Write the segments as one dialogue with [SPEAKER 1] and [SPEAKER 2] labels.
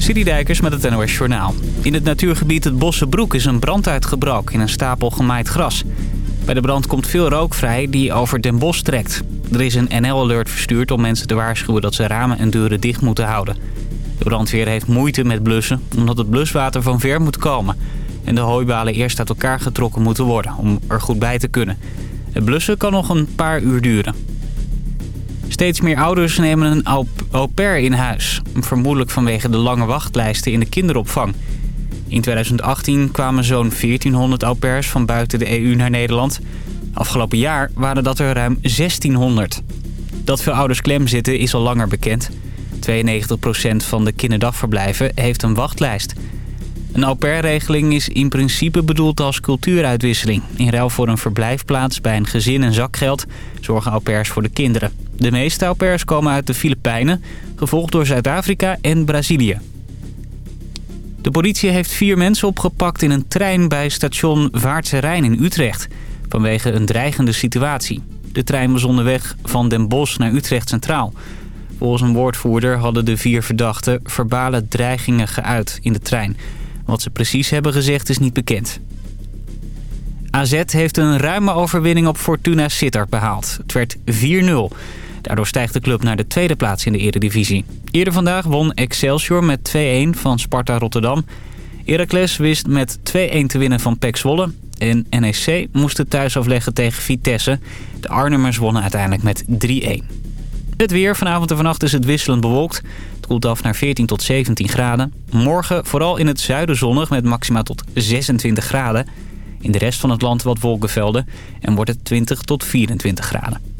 [SPEAKER 1] Dijkers met het NOS Journaal. In het natuurgebied het Bossenbroek is een brand uitgebroken in een stapel gemaaid gras. Bij de brand komt veel rook vrij die over Den Bosch trekt. Er is een NL-alert verstuurd om mensen te waarschuwen dat ze ramen en deuren dicht moeten houden. De brandweer heeft moeite met blussen omdat het bluswater van ver moet komen. En de hooibalen eerst uit elkaar getrokken moeten worden om er goed bij te kunnen. Het blussen kan nog een paar uur duren. Steeds meer ouders nemen een au pair in huis. Vermoedelijk vanwege de lange wachtlijsten in de kinderopvang. In 2018 kwamen zo'n 1400 au pairs van buiten de EU naar Nederland. Afgelopen jaar waren dat er ruim 1600. Dat veel ouders klem zitten is al langer bekend. 92% van de kinderdagverblijven heeft een wachtlijst. Een au pair-regeling is in principe bedoeld als cultuuruitwisseling. In ruil voor een verblijfplaats bij een gezin en zakgeld zorgen au pairs voor de kinderen. De meeste komen uit de Filipijnen, gevolgd door Zuid-Afrika en Brazilië. De politie heeft vier mensen opgepakt in een trein bij station Vaartse Rijn in Utrecht... vanwege een dreigende situatie. De trein was onderweg van Den Bosch naar Utrecht Centraal. Volgens een woordvoerder hadden de vier verdachten verbale dreigingen geuit in de trein. Wat ze precies hebben gezegd is niet bekend. AZ heeft een ruime overwinning op Fortuna Sittard behaald. Het werd 4-0. Daardoor stijgt de club naar de tweede plaats in de eredivisie. Eerder vandaag won Excelsior met 2-1 van Sparta Rotterdam. Heracles wist met 2-1 te winnen van PEC Zwolle. En NEC moest het thuis afleggen tegen Vitesse. De Arnhemmers wonnen uiteindelijk met 3-1. Het weer. Vanavond en vannacht is het wisselend bewolkt. Het koelt af naar 14 tot 17 graden. Morgen vooral in het zuiden zonnig met maxima tot 26 graden. In de rest van het land wat wolkenvelden en wordt het 20 tot 24 graden.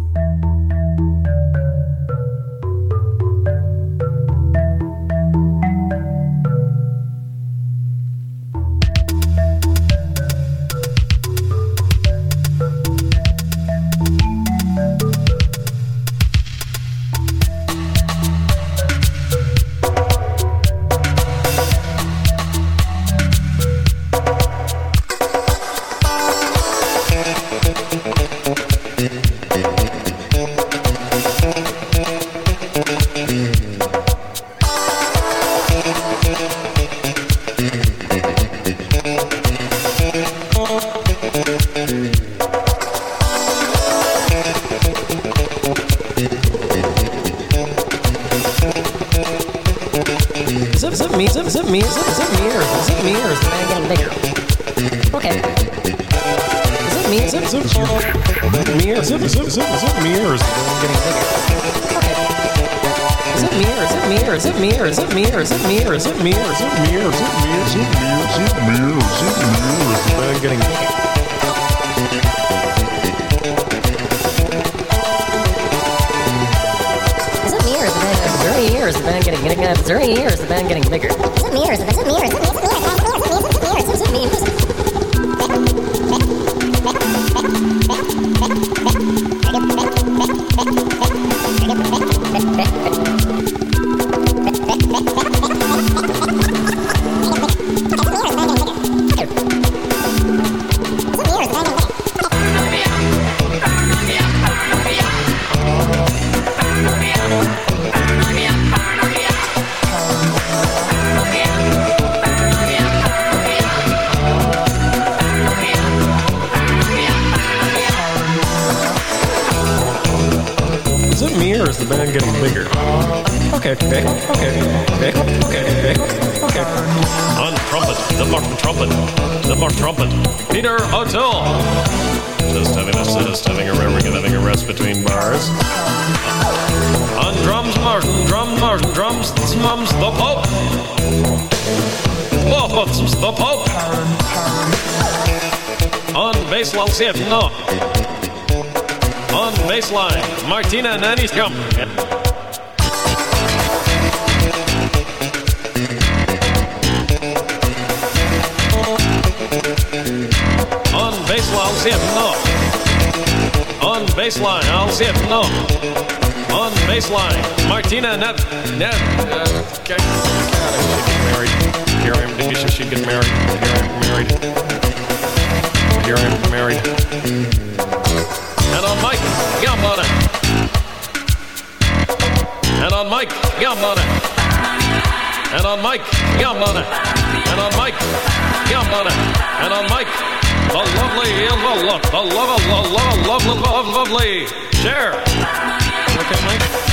[SPEAKER 2] See it, no. On baseline, Martina Nanny's come. On baseline, it, no. On baseline, it, no. On baseline, Martina Net. Net. Uh, okay. I wish she'd get married. Here I am. She should get married. Here I am married. Urine from Mary. And on Mike And on Mike Yamada. And on Mike Yamada. And on Mike Yamada. And on Mike, the lovely, the lovely, the lovely, the lovely, lovely, lovely, lovely, lovely, share. Okay, Mike.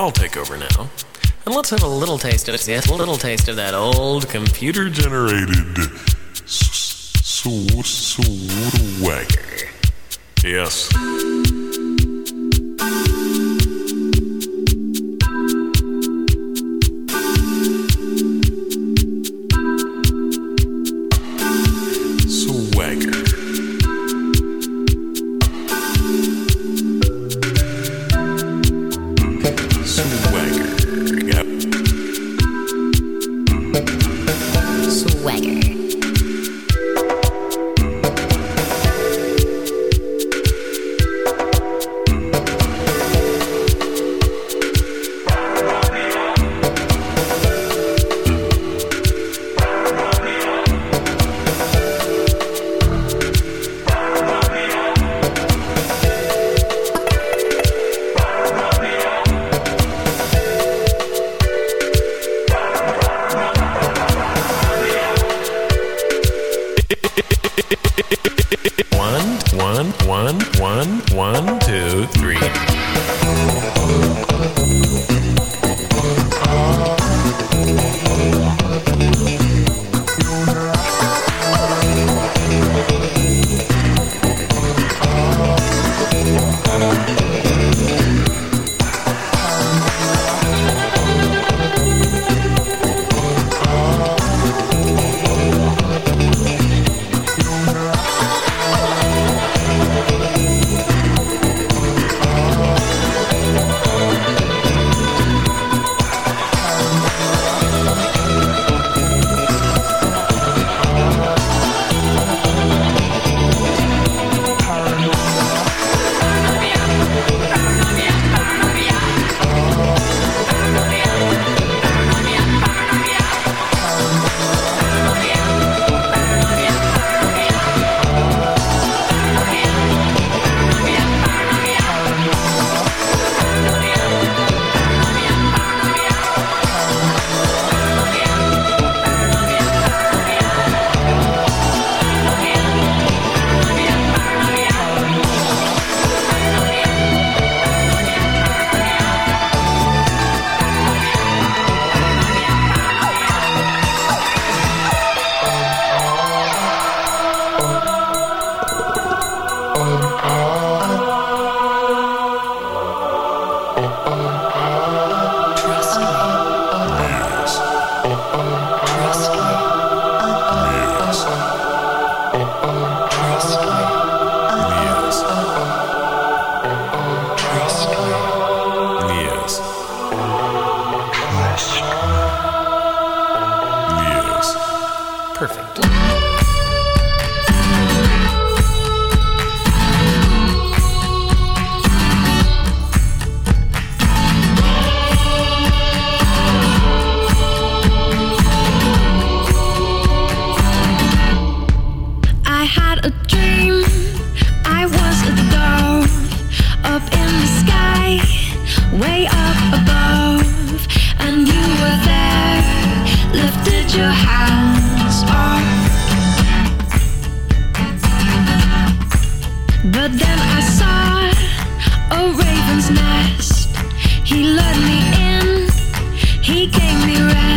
[SPEAKER 3] I'll take over now. And let's have a little taste of it. Yes, a little taste of that old computer
[SPEAKER 4] Generated s- s- swagger.
[SPEAKER 2] Yes.
[SPEAKER 5] He gave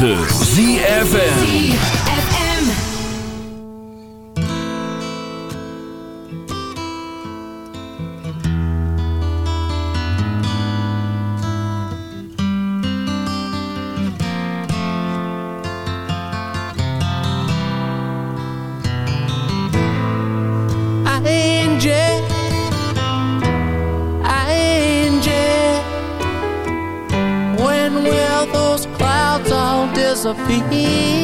[SPEAKER 6] 9. All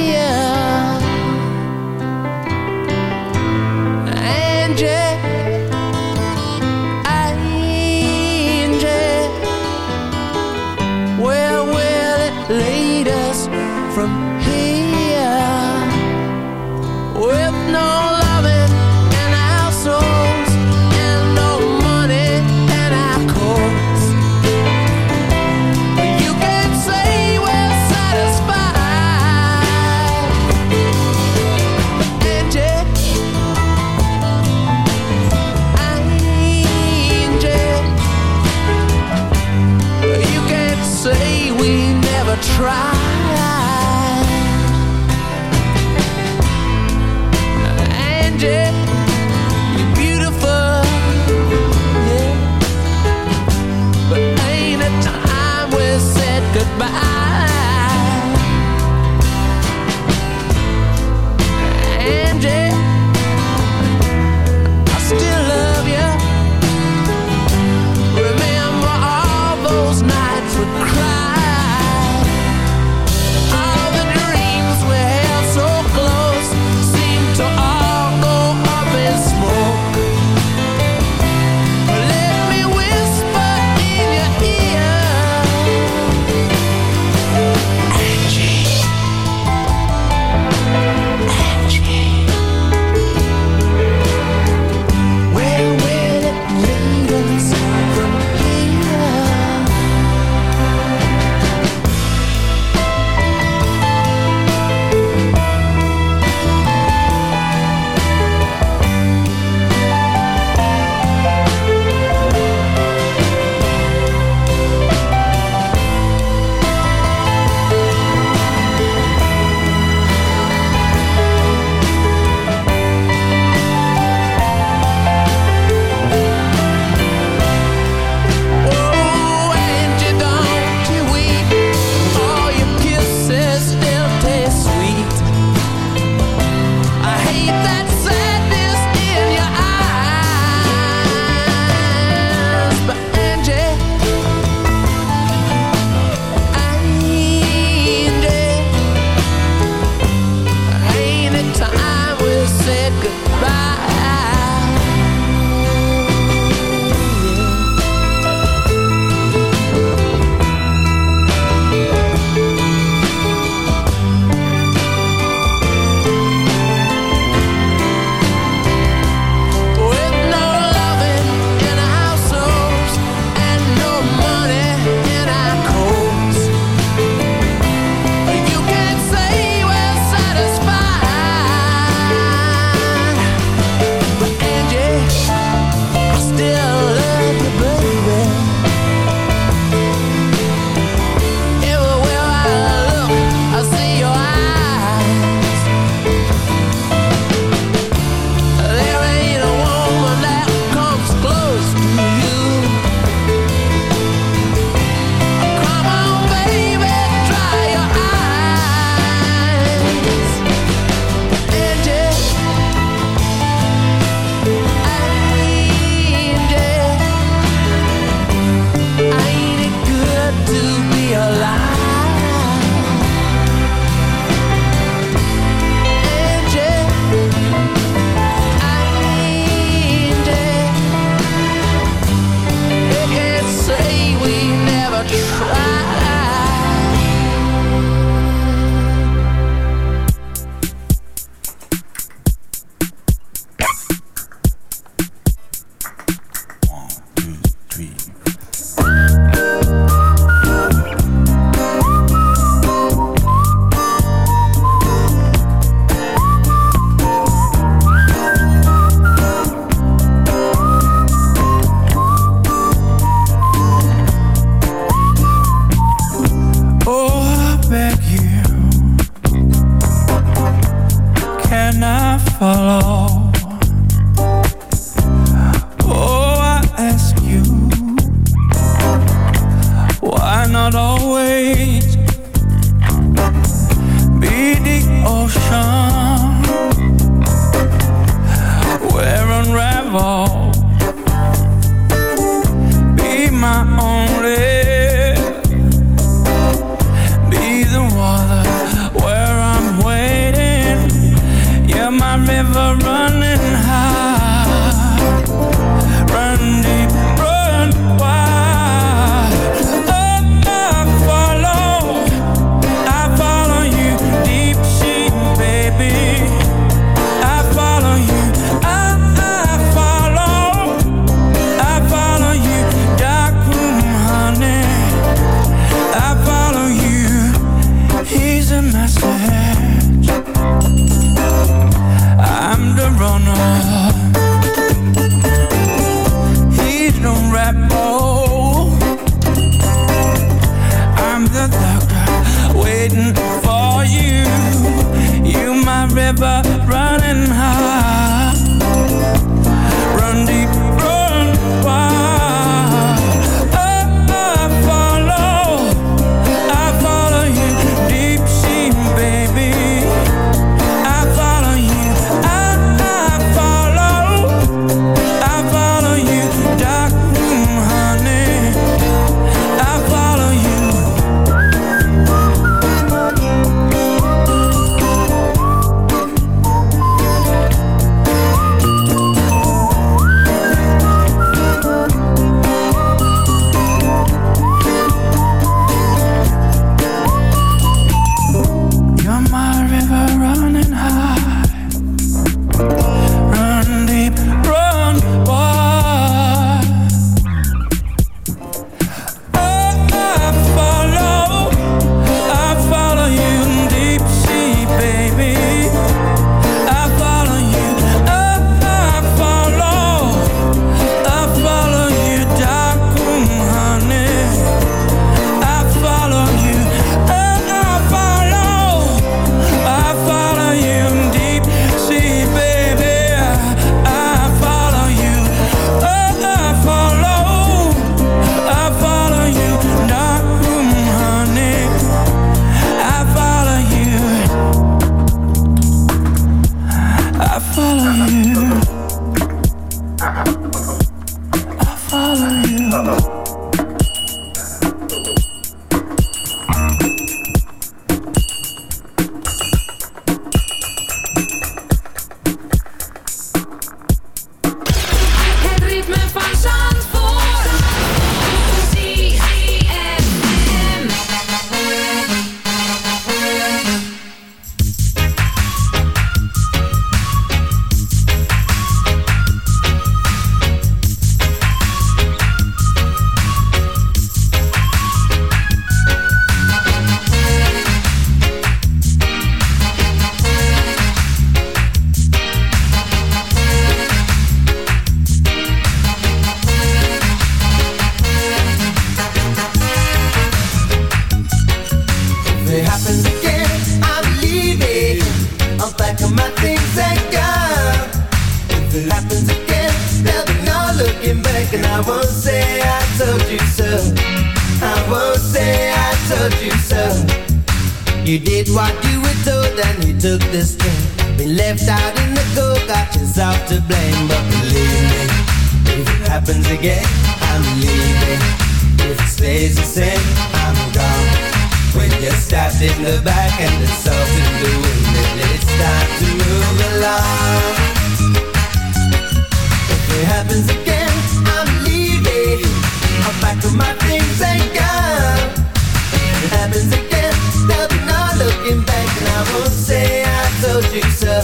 [SPEAKER 6] felt not
[SPEAKER 7] looking back And I won't say I told you so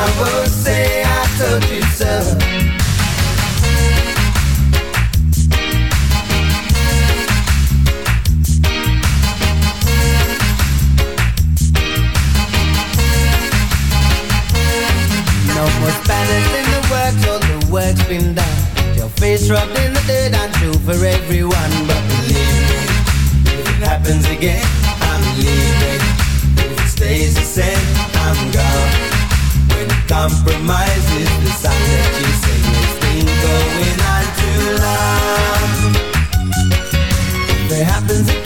[SPEAKER 7] I won't say I told you so Spanish in the works, all the work's been done. Your face rubbed in the dirt and true for everyone. But believe me, if it happens again leaving. If it stays the same, I'm gone. When it compromises, the sign that you say it's been going on too long. If it happens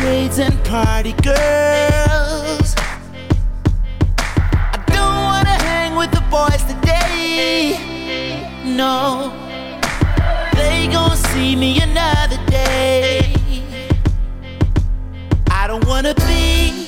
[SPEAKER 7] braids and
[SPEAKER 8] party girls. I don't wanna hang with the boys today. No, they gon' see me another day. I don't wanna be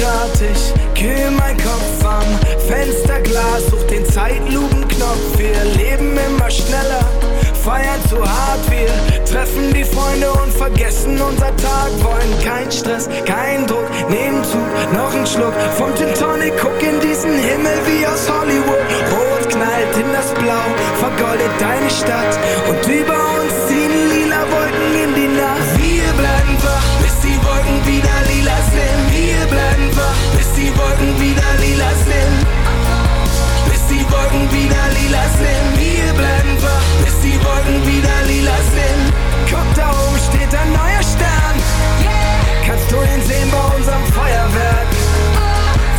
[SPEAKER 9] Grad, ich kühl mein Kopf am Fensterglas, such den Zeitlupenknopf. Wir leben immer schneller, feiern zu hart. Wir treffen die Freunde und vergessen unser Tag. Wollen kein Stress, kein Druck, nehmen Zug, noch ein Schluck vom Gin Tonic. Guck in diesen Himmel wie aus Hollywood. Rot knallt in das Blau, vergoldet deine Stadt. Und über uns ziehen lila Wolken in die Nacht. Wir bleiben wach, bis die Wolken wieder Wolken wieder lila sind. Bis die Wolken wieder lila sind. Wir bleiben wach, bis die Wolken wieder lila sind. Guck, da oben steht ein neuer Stern. Kannst du ihn sehen bei unserem Feuerwerk?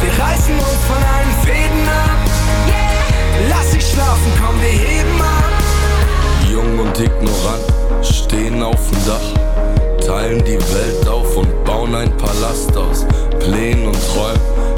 [SPEAKER 9] Wir reißen uns von allen Fäden ab. Lass dich schlafen, komm, wir heben ab.
[SPEAKER 10] Jung und ignorant, stehen auf dem Dach, teilen die Welt auf und bauen ein Palast aus Plänen und Träumen.